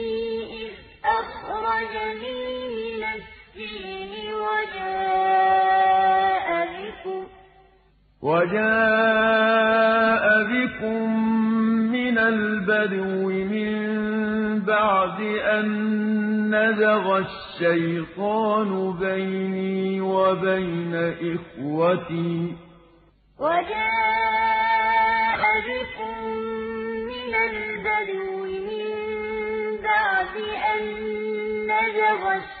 إِنَّهُ هُوَ الْعَلِيمُ أَبَتِ هَٰذَا تَأْوِيلُ رُؤْيَايَ مِن قَبْلُ قَدْ جَعَلَهَا رَبِّي حَقًّا ۖ وَقَدْ أَحْسَنَ بِي إِذْ أَخْرَجَنِي مِنَ السِّجْنِ وَجَاءَ بِكُم مِّنَ الْبَدْوِ مِن بَعْدِ أَن نَّزَغَ الشَّيْطَانُ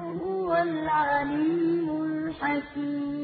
الْعَلِيمُ الْحَكِيمُ.